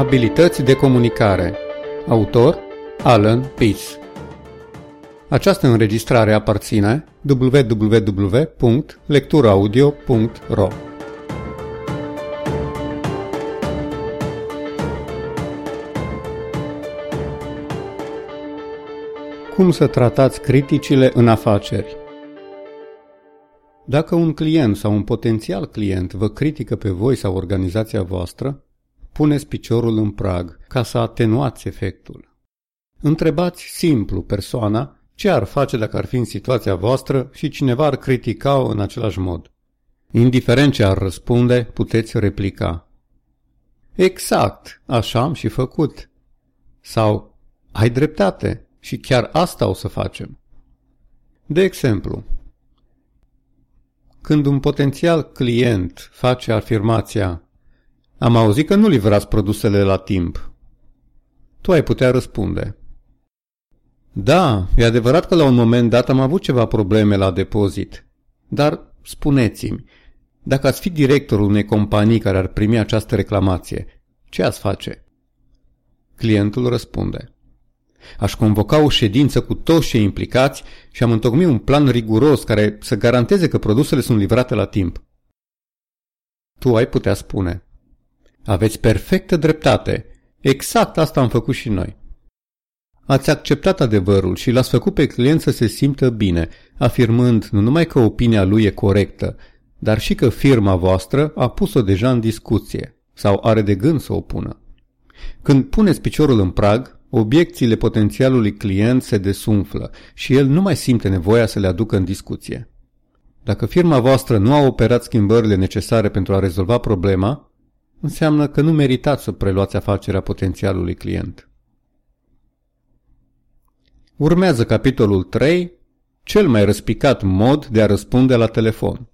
Abilități de comunicare. Autor Alan Peace Această înregistrare aparține www.lecturaudio.ro Cum să tratați criticile în afaceri? Dacă un client sau un potențial client vă critică pe voi sau organizația voastră, puneți piciorul în prag ca să atenuați efectul. Întrebați simplu persoana ce ar face dacă ar fi în situația voastră și cineva ar critica-o în același mod. Indiferent ce ar răspunde, puteți replica. Exact, așa am și făcut. Sau, ai dreptate și chiar asta o să facem. De exemplu, când un potențial client face afirmația am auzit că nu livrați produsele la timp. Tu ai putea răspunde. Da, e adevărat că la un moment dat am avut ceva probleme la depozit. Dar spuneți-mi, dacă ați fi directorul unei companii care ar primi această reclamație, ce ați face? Clientul răspunde. Aș convoca o ședință cu toți cei implicați și am întocmit un plan riguros care să garanteze că produsele sunt livrate la timp. Tu ai putea spune. Aveți perfectă dreptate. Exact asta am făcut și noi. Ați acceptat adevărul și l-ați făcut pe client să se simtă bine, afirmând nu numai că opinia lui e corectă, dar și că firma voastră a pus-o deja în discuție sau are de gând să o pună. Când puneți piciorul în prag, obiecțiile potențialului client se desumflă și el nu mai simte nevoia să le aducă în discuție. Dacă firma voastră nu a operat schimbările necesare pentru a rezolva problema, înseamnă că nu meritați să preluați afacerea potențialului client. Urmează capitolul 3, cel mai răspicat mod de a răspunde la telefon.